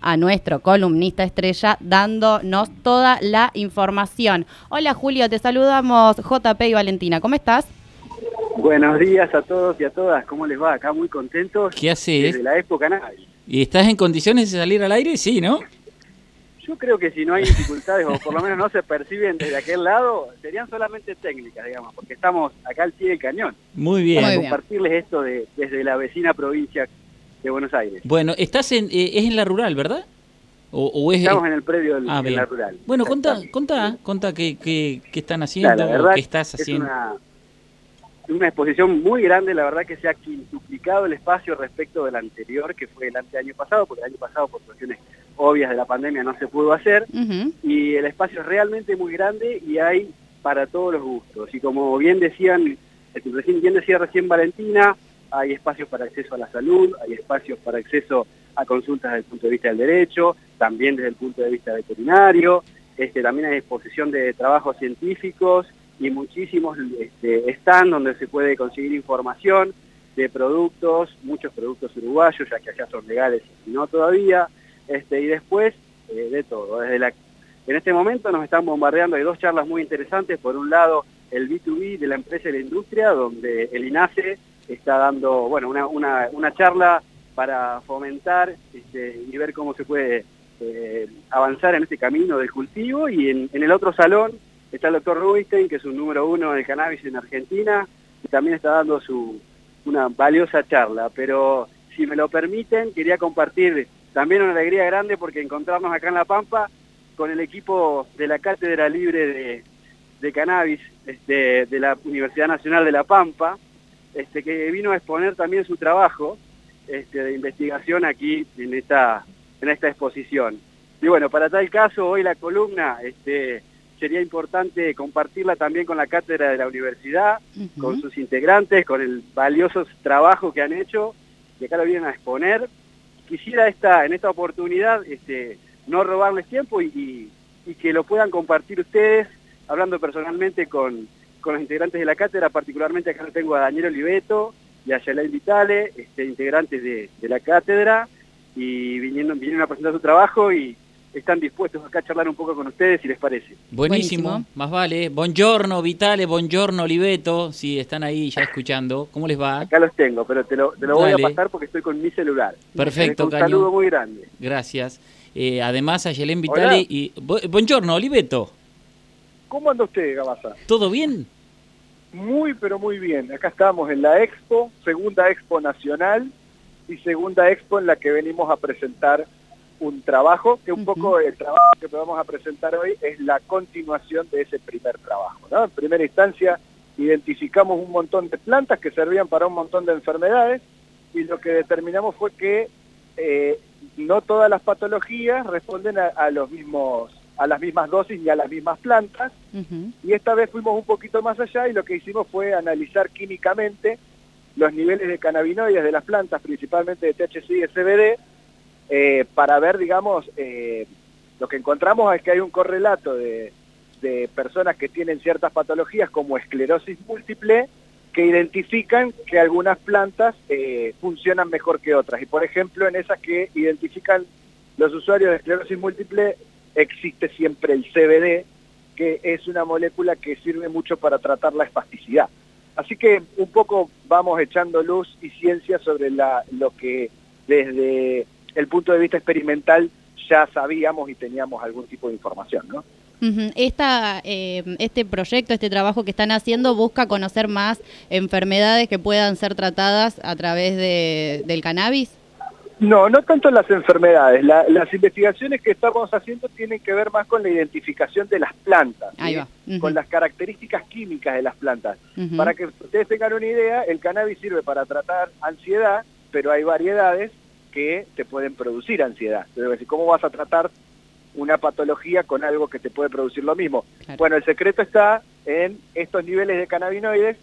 a nuestro columnista estrella dándonos toda la información. Hola Julio, te saludamos JP y Valentina, ¿cómo estás? Buenos días a todos y a todas, ¿cómo les va? Acá muy contentos. ¿Qué haces? Desde la época Canal. ¿Y estás en condiciones de salir al aire? Sí, ¿no? Yo creo que si no hay dificultades o por lo menos no se perciben desde aquel lado, serían solamente técnicas, digamos, porque estamos acá al pie del cañón. Muy bien. Para compartirles esto de, desde la vecina provincia de Buenos Aires. Bueno, estás en, eh, es en la rural, ¿verdad? O, es, Estamos en el predio de ah, la rural. Bueno, contá, contá, contá qué, qué, qué están haciendo, qué estás haciendo. Es una, una exposición muy grande, la verdad que se ha quintuplicado el espacio respecto del anterior, que fue el año pasado, porque el año pasado por cuestiones obvias de la pandemia no se pudo hacer, y el espacio es realmente muy grande y hay para todos los gustos. Y como bien decían, recién, bien decía recién Valentina, hay espacios para acceso a la salud, hay espacios para acceso a consultas desde el punto de vista del derecho, también desde el punto de vista veterinario, este, también hay exposición de trabajos científicos y muchísimos este, están donde se puede conseguir información de productos, muchos productos uruguayos, ya que allá son legales y no todavía, este, y después eh, de todo. En este momento nos están bombardeando, hay dos charlas muy interesantes, por un lado el B2B de la empresa y la industria, donde el INACE está dando bueno, una, una, una charla para fomentar este, y ver cómo se puede eh, avanzar en este camino del cultivo, y en, en el otro salón está el doctor Rubinstein, que es un número uno del cannabis en Argentina, y también está dando su, una valiosa charla, pero si me lo permiten, quería compartir también una alegría grande porque encontrarnos acá en La Pampa con el equipo de la Cátedra Libre de, Cannabis este, de la Universidad Nacional de La Pampa, este, que vino a exponer también su trabajo este, de investigación aquí en esta, en esta exposición. Y bueno, para tal caso, hoy la columna este, sería importante compartirla también con la cátedra de la universidad, con sus integrantes, con el valioso trabajo que han hecho, y acá lo vienen a exponer, quisiera esta, en esta oportunidad este, no robarles tiempo y, que lo puedan compartir ustedes, hablando personalmente con, los integrantes de la cátedra, particularmente acá tengo a Daniel Oliveto y a Yalain Vitale, este, integrantes de, la cátedra, y vinieron, vinieron a presentar su trabajo y están dispuestos acá a charlar un poco con ustedes, si les parece. Buenísimo, más vale. Buongiorno, Vitale, buongiorno, Oliveto, si están ahí ya escuchando. ¿Cómo les va? Acá los tengo, pero te lo, voy a pasar porque estoy con mi celular. Perfecto, Un saludo muy grande. Gracias. Eh, además a Yelén Vitale y... Buongiorno, Oliveto. ¿Cómo anda usted, Gabasa? ¿Todo bien? Muy, pero muy bien. Acá estamos en la Expo, segunda Expo Nacional y segunda Expo en la que venimos a presentar un trabajo, que un poco el trabajo que vamos a presentar hoy es la continuación de ese primer trabajo. ¿no? En primera instancia identificamos un montón de plantas que servían para un montón de enfermedades y lo que determinamos fue que eh, no todas las patologías responden a, los mismos a las mismas dosis ni a las mismas plantas y esta vez fuimos un poquito más allá y lo que hicimos fue analizar químicamente los niveles de cannabinoides de las plantas, principalmente de THC y CBD, eh, para ver, digamos, eh, lo que encontramos es que hay un correlato de, personas que tienen ciertas patologías como esclerosis múltiple que identifican que algunas plantas eh, funcionan mejor que otras. Y por ejemplo, en esas que identifican los usuarios de esclerosis múltiple, existe siempre el CBD, que es una molécula que sirve mucho para tratar la espasticidad. Así que un poco vamos echando luz y ciencia sobre la, lo que desde el punto de vista experimental ya sabíamos y teníamos algún tipo de información, ¿no? Esta, eh, este proyecto, este trabajo que están haciendo busca conocer más enfermedades que puedan ser tratadas a través de, del cannabis. No, no tanto las enfermedades. las investigaciones que estamos haciendo tienen que ver más con la identificación de las plantas, con las características químicas de las plantas. Para que ustedes tengan una idea, el cannabis sirve para tratar ansiedad, pero hay variedades que te pueden producir ansiedad. Entonces, ¿cómo vas a tratar una patología con algo que te puede producir lo mismo? Bueno, el secreto está en estos niveles de cannabinoides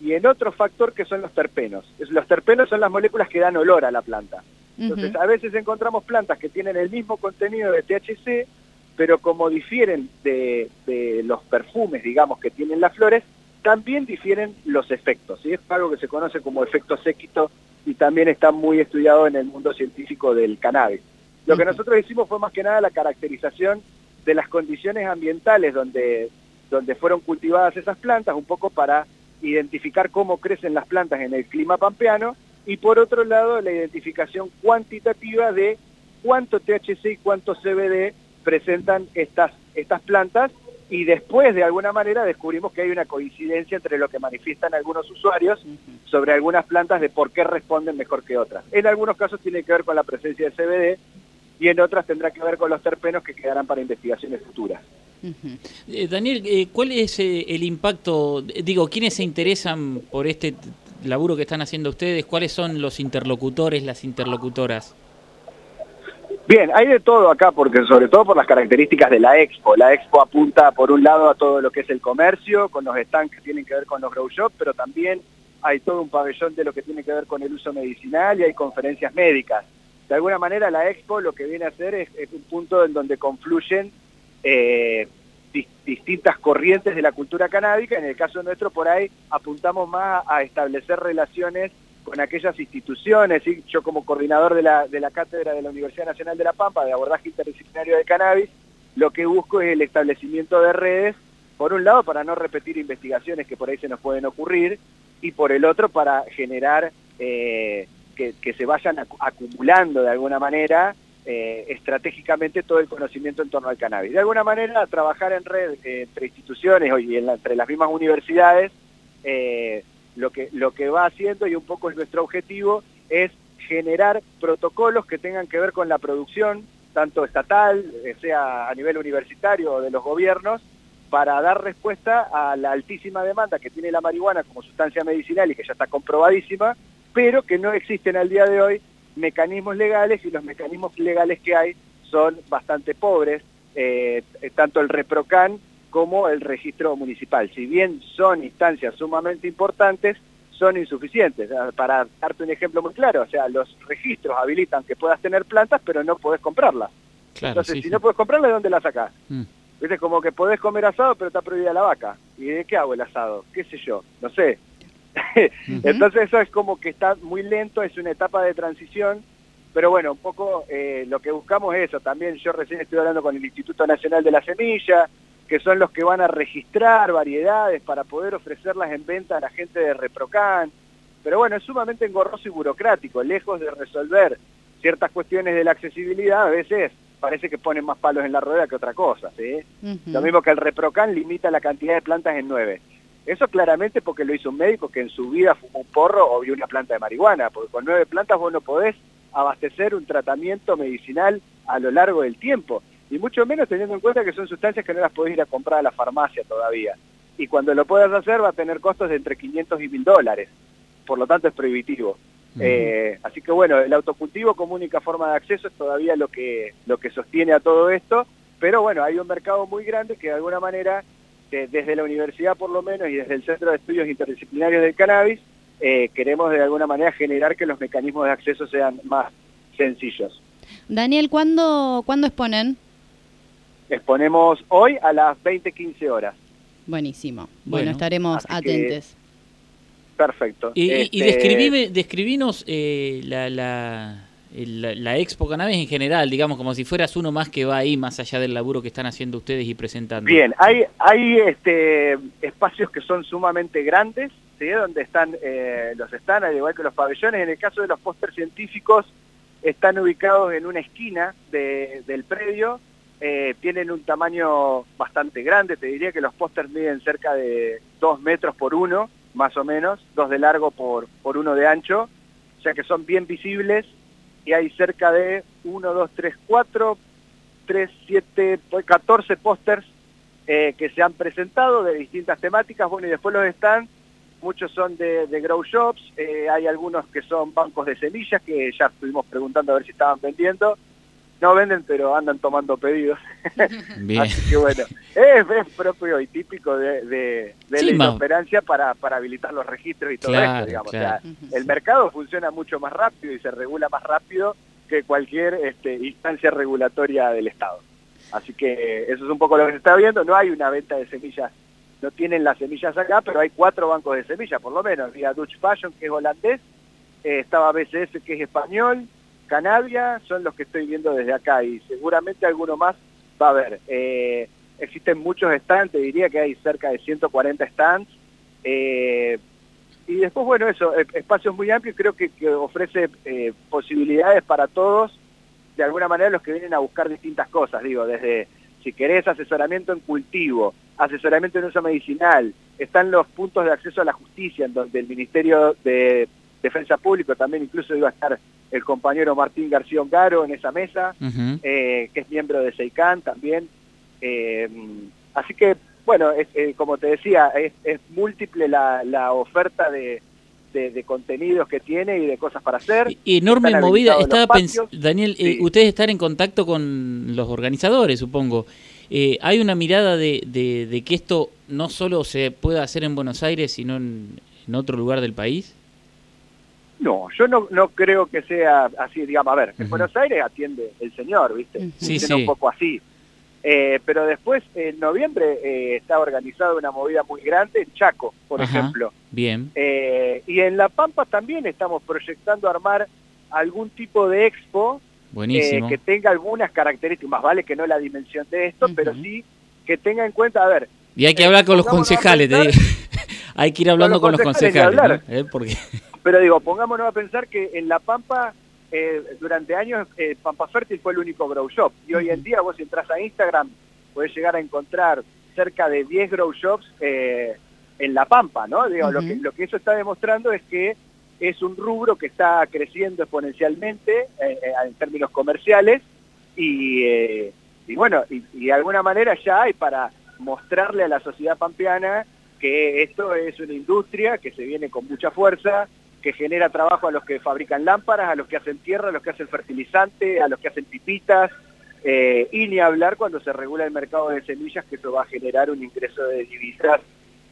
y en otro factor que son los terpenos. Los terpenos son las moléculas que dan olor a la planta. Entonces, a veces encontramos plantas que tienen el mismo contenido de THC, pero como difieren de, de los perfumes, digamos, que tienen las flores, también difieren los efectos. y Es algo que se conoce como efecto séquito y también está muy estudiado en el mundo científico del cannabis. Lo que nosotros hicimos fue más que nada la caracterización de las condiciones ambientales donde, donde fueron cultivadas esas plantas, un poco para identificar cómo crecen las plantas en el clima pampeano, y por otro lado la identificación cuantitativa de cuánto THC y cuánto CBD presentan estas, estas plantas y después de alguna manera descubrimos que hay una coincidencia entre lo que manifiestan algunos usuarios sobre algunas plantas de por qué responden mejor que otras. En algunos casos tiene que ver con la presencia de CBD y en otras tendrá que ver con los terpenos que quedarán para investigaciones futuras. Eh, Daniel, eh, ¿cuál es eh, el impacto? Digo, ¿quiénes se interesan por este laburo que están haciendo ustedes? ¿Cuáles son los interlocutores, las interlocutoras? Bien, hay de todo acá, porque sobre todo por las características de la expo. La expo apunta por un lado a todo lo que es el comercio, con los stands que tienen que ver con los grow shops, pero también hay todo un pabellón de lo que tiene que ver con el uso medicinal y hay conferencias médicas. De alguna manera la expo lo que viene a hacer es, un punto en donde confluyen eh, distintas corrientes de la cultura canábica. En el caso nuestro por ahí apuntamos más a establecer relaciones con aquellas instituciones, y yo como coordinador de la, de la cátedra de la Universidad Nacional de La Pampa de abordaje interdisciplinario de cannabis, lo que busco es el establecimiento de redes, por un lado para no repetir investigaciones que por ahí se nos pueden ocurrir, y por el otro para generar eh, que, se vayan acumulando de alguna manera eh, estratégicamente todo el conocimiento en torno al cannabis. De alguna manera trabajar en red eh, entre instituciones y entre las mismas universidades, lo que, lo que va haciendo y un poco es nuestro objetivo es generar protocolos que tengan que ver con la producción, tanto estatal, eh, sea a nivel universitario o de los gobiernos, para dar respuesta a la altísima demanda que tiene la marihuana como sustancia medicinal y que ya está comprobadísima, pero que no existen al día de hoy mecanismos legales y los mecanismos legales que hay son bastante pobres, eh, tanto el ReproCan como el registro municipal. Si bien son instancias sumamente importantes, son insuficientes. Ah, para darte un ejemplo muy claro, o sea, los registros habilitan que puedas tener plantas, pero no podés comprarlas. Entonces, si no puedes comprarlas, ¿de dónde las sacás? Mm. ¿Viste? Como que podés comer asado, pero está prohibida la vaca. ¿Y de qué hago el asado? ¿Qué sé yo? No sé. Entonces eso es como que está muy lento, es una etapa de transición, pero bueno, un poco eh, lo que buscamos es eso. También yo recién estoy hablando con el Instituto Nacional de la Semilla, que son los que van a registrar variedades para poder ofrecerlas en venta a la gente de Reprocan. Pero bueno, es sumamente engorroso y burocrático, lejos de resolver ciertas cuestiones de la accesibilidad, a veces parece que ponen más palos en la rueda que otra cosa. ¿sí? Lo mismo que el Reprocan limita la cantidad de plantas en nueve. Eso claramente porque lo hizo un médico que en su vida fumó un porro o vio una planta de marihuana, porque con nueve plantas vos no podés abastecer un tratamiento medicinal a lo largo del tiempo y mucho menos teniendo en cuenta que son sustancias que no las podés ir a comprar a la farmacia todavía. Y cuando lo puedas hacer va a tener costos de entre 500 y 1000 dólares, por lo tanto es prohibitivo. Eh, así que bueno, el autocultivo como única forma de acceso es todavía lo que, lo que sostiene a todo esto, pero bueno, hay un mercado muy grande que de alguna manera, desde la universidad por lo menos y desde el Centro de Estudios Interdisciplinarios del Cannabis, eh, queremos de alguna manera generar que los mecanismos de acceso sean más sencillos. Daniel, ¿cuándo, ¿cuándo exponen? Exponemos hoy a las 20.15 horas. Buenísimo. Bueno, estaremos atentos. Perfecto. Y, este... describinos eh, la, la, la, Expo Cannabis en general, digamos, como si fueras uno más que va ahí, más allá del laburo que están haciendo ustedes y presentando. Bien, hay, hay este, espacios que son sumamente grandes, ¿sí? donde están eh, los están, al igual que los pabellones. En el caso de los póster científicos, están ubicados en una esquina del predio eh, tienen un tamaño bastante grande, te diría que los pósters miden cerca de 2 metros por uno, más o menos, 2 de largo por, por uno de ancho, o sea que son bien visibles y hay cerca de 1, 2, 3, 4, 3, 7, 14 pósters eh, que se han presentado de distintas temáticas, bueno y después los están, muchos son de, grow shops, eh, hay algunos que son bancos de semillas que ya estuvimos preguntando a ver si estaban vendiendo, no venden, pero andan tomando pedidos. Así que bueno, es, propio y típico de, de, la inoperancia para, para habilitar los registros y todo esto, digamos. el mercado funciona mucho más rápido y se regula más rápido que cualquier este, instancia regulatoria del Estado. Así que eso es un poco lo que se está viendo. No hay una venta de semillas, no tienen las semillas acá, pero hay cuatro bancos de semillas, por lo menos. Había Dutch Fashion, que es holandés, eh, estaba BCS, que es español, Canavia son los que estoy viendo desde acá y seguramente alguno más va a haber. Eh, existen muchos stands, te diría que hay cerca de 140 stands. Eh, y después, bueno, eso, espacios muy amplios, creo que, ofrece eh, posibilidades para todos, de alguna manera los que vienen a buscar distintas cosas, digo, desde si querés asesoramiento en cultivo, asesoramiento en uso medicinal, están los puntos de acceso a la justicia, en donde el Ministerio de Defensa Pública, también incluso iba a estar el compañero Martín García Ongaro en esa mesa, eh, que es miembro de SEICAN también. Eh, así que, bueno, eh, como te decía, es, múltiple la, oferta de, contenidos que tiene y de cosas para hacer. enorme movida. Estaba Daniel, ustedes están en contacto con los organizadores, supongo. ¿Hay una mirada de, que esto no solo se pueda hacer en Buenos Aires, sino en otro lugar del país? No, yo no, no creo que sea así, digamos, a ver, en Buenos Aires atiende el señor, ¿viste? Sí, sí. un poco así. Eh, pero después, en noviembre, eh, está organizada una movida muy grande en Chaco, por ejemplo. Bien. Eh, y en La Pampa también estamos proyectando armar algún tipo de expo Buenísimo. que tenga algunas características, más vale que no la dimensión de esto, pero sí que tenga en cuenta, a ver... Y hay que hablar con los concejales, te digo. hay que ir hablando con los concejales, Porque... Pero digo, pongámonos a pensar que en La Pampa, eh, durante años, eh, Pampa Fértil fue el único grow shop. Y hoy en día vos entras a Instagram, podés llegar a encontrar cerca de 10 grow shops eh, en La Pampa, ¿no? Digo, lo, que, lo que eso está demostrando es que es un rubro que está creciendo exponencialmente en términos comerciales y, bueno, y, y de alguna manera ya hay para mostrarle a la sociedad pampeana que esto es una industria que se viene con mucha fuerza, que genera trabajo a los que fabrican lámparas, a los que hacen tierra, a los que hacen fertilizante, a los que hacen pipitas, eh, y ni hablar cuando se regula el mercado de semillas, que eso va a generar un ingreso de divisas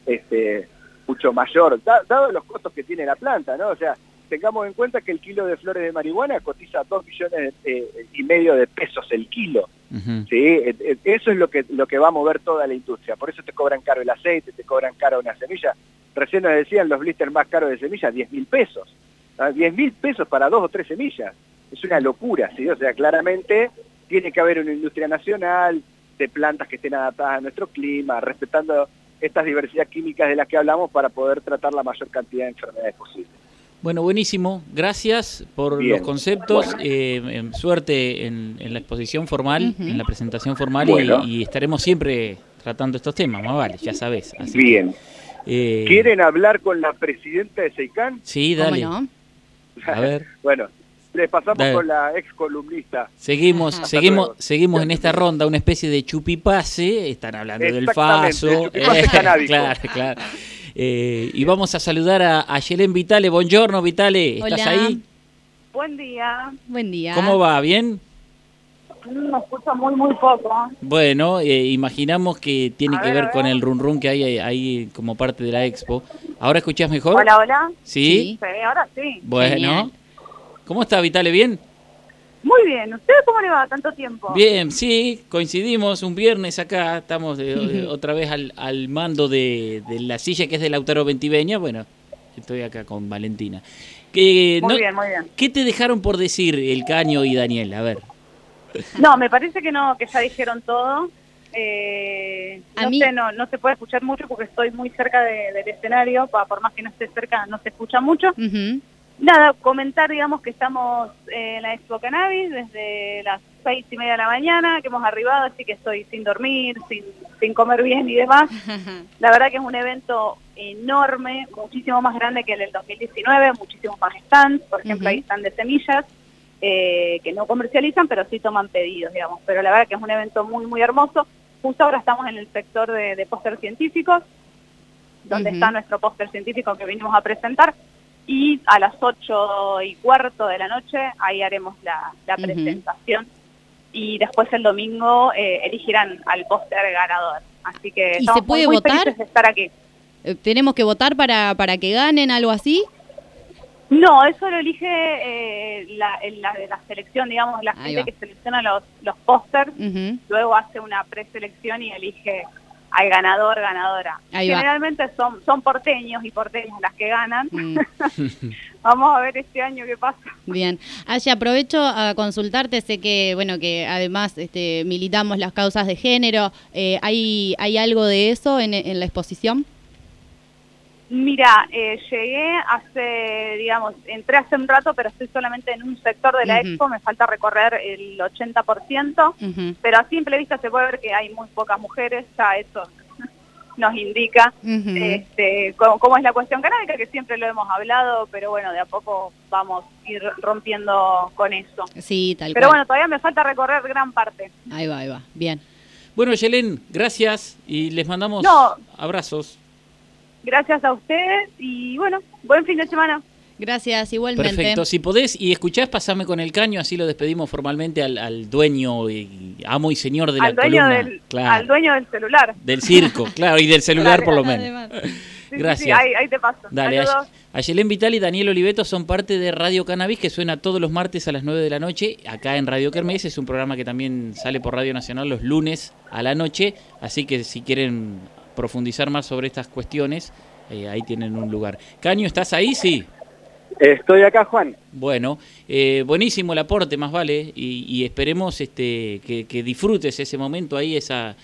este, mucho mayor, dado los costos que tiene la planta, ¿no? O sea, tengamos en cuenta que el kilo de flores de marihuana cotiza 2 millones eh, y medio de pesos el kilo. ¿sí? E, e, eso es lo que, lo que va a mover toda la industria. Por eso te cobran caro el aceite, te cobran caro una semilla. Recién nos decían los blisters más caros de semillas, 10 mil pesos. 10 ¿Ah? mil pesos para dos o tres semillas. Es una locura, ¿sí? O sea, claramente tiene que haber una industria nacional de plantas que estén adaptadas a nuestro clima, respetando estas diversidades químicas de las que hablamos para poder tratar la mayor cantidad de enfermedades posibles. Bueno, buenísimo. Gracias por los conceptos. Eh, suerte en, la exposición formal, en la presentación formal y, estaremos siempre tratando estos temas, más vale, ya sabes. Bien. Eh, ¿Quieren hablar con la presidenta de Seicán? Sí, dale. A ver. bueno, les pasamos con la ex columnista. Seguimos, seguimos, seguimos en esta ronda, una especie de chupipase. Están hablando del faso. claro, claro. Eh, y vamos a saludar a, a Yelén Vitale. Buongiorno, Vitale. ¿Estás ahí? Buen día. Buen día. ¿Cómo va? ¿Bien? Me escucha muy, muy poco. Bueno, eh, imaginamos que tiene que ver, con el run run que hay ahí como parte de la expo. ¿Ahora escuchás mejor? Hola, hola. ¿Sí? Sí, ahora sí. Bueno. ¿Cómo está, Vitale? ¿Bien? Muy bien, ¿usted cómo le va tanto tiempo? Bien, sí, coincidimos un viernes acá, estamos otra vez al, al mando de, la silla que es de Lautaro Ventiveña, bueno, estoy acá con Valentina. Que, muy bien, muy bien. ¿Qué te dejaron por decir el Caño y Daniel? A ver. No, me parece que no, que ya dijeron todo. Eh, no sé, no, no se puede escuchar mucho porque estoy muy cerca del escenario, por más que no esté cerca no se escucha mucho nada, comentar, digamos, que estamos en la Expo Cannabis desde las seis y media de la mañana, que hemos arribado, así que estoy sin dormir, sin, sin comer bien y demás. La verdad que es un evento enorme, muchísimo más grande que el del 2019, muchísimos más stands, por ejemplo, hay stands de semillas, eh, que no comercializan, pero sí toman pedidos, digamos. Pero la verdad que es un evento muy, muy hermoso. Justo ahora estamos en el sector de, de póster científicos, donde está nuestro póster científico que vinimos a presentar y a las ocho y cuarto de la noche ahí haremos la, presentación y después el domingo eh, elegirán al póster ganador. Así que ¿Y se puede votar? de estar aquí. Eh, ¿Tenemos que votar para, para que ganen algo así? No, eso lo elige eh, la, la, la, selección, digamos, la gente que selecciona los, los pósters, luego hace una preselección y elige al ganador, ganadora. Generalmente son, son porteños y porteñas las que ganan. Mm. Vamos a ver este año qué pasa. Bien. Aye, aprovecho a consultarte, sé que, bueno, que además este, militamos las causas de género. Eh, ¿hay, ¿Hay algo de eso en, en la exposición? Mira, eh, llegué hace, digamos, entré hace un rato, pero estoy solamente en un sector de la expo, me falta recorrer el 80%, pero a simple vista se puede ver que hay muy pocas mujeres, ya eso nos indica este, cómo, es la cuestión canábica, que siempre lo hemos hablado, pero bueno, de a poco vamos a ir rompiendo con eso. Sí, tal Pero bueno, todavía me falta recorrer gran parte. Ahí va, ahí va, bien. Bueno, Yelén, gracias y les mandamos abrazos. Gracias a ustedes y bueno, buen fin de semana. Gracias, igualmente. Perfecto, si podés y escuchás, pasame con el caño, así lo despedimos formalmente al, dueño, y, amo y señor de la columna. Del, Al dueño del celular. Del circo, claro, y del celular por lo menos. Gracias. ahí, te paso. Dale, Ayelén Vital y Daniel Oliveto son parte de Radio Cannabis, que suena todos los martes a las 9 de la noche, acá en Radio Kermés. Es un programa que también sale por Radio Nacional los lunes a la noche, así que si quieren profundizar más sobre estas cuestiones, eh, ahí tienen un lugar. Caño, ¿estás ahí? Sí. Estoy acá, Juan. Bueno, eh, buenísimo el aporte, más vale, y, esperemos este, que, disfrutes ese momento ahí, esa,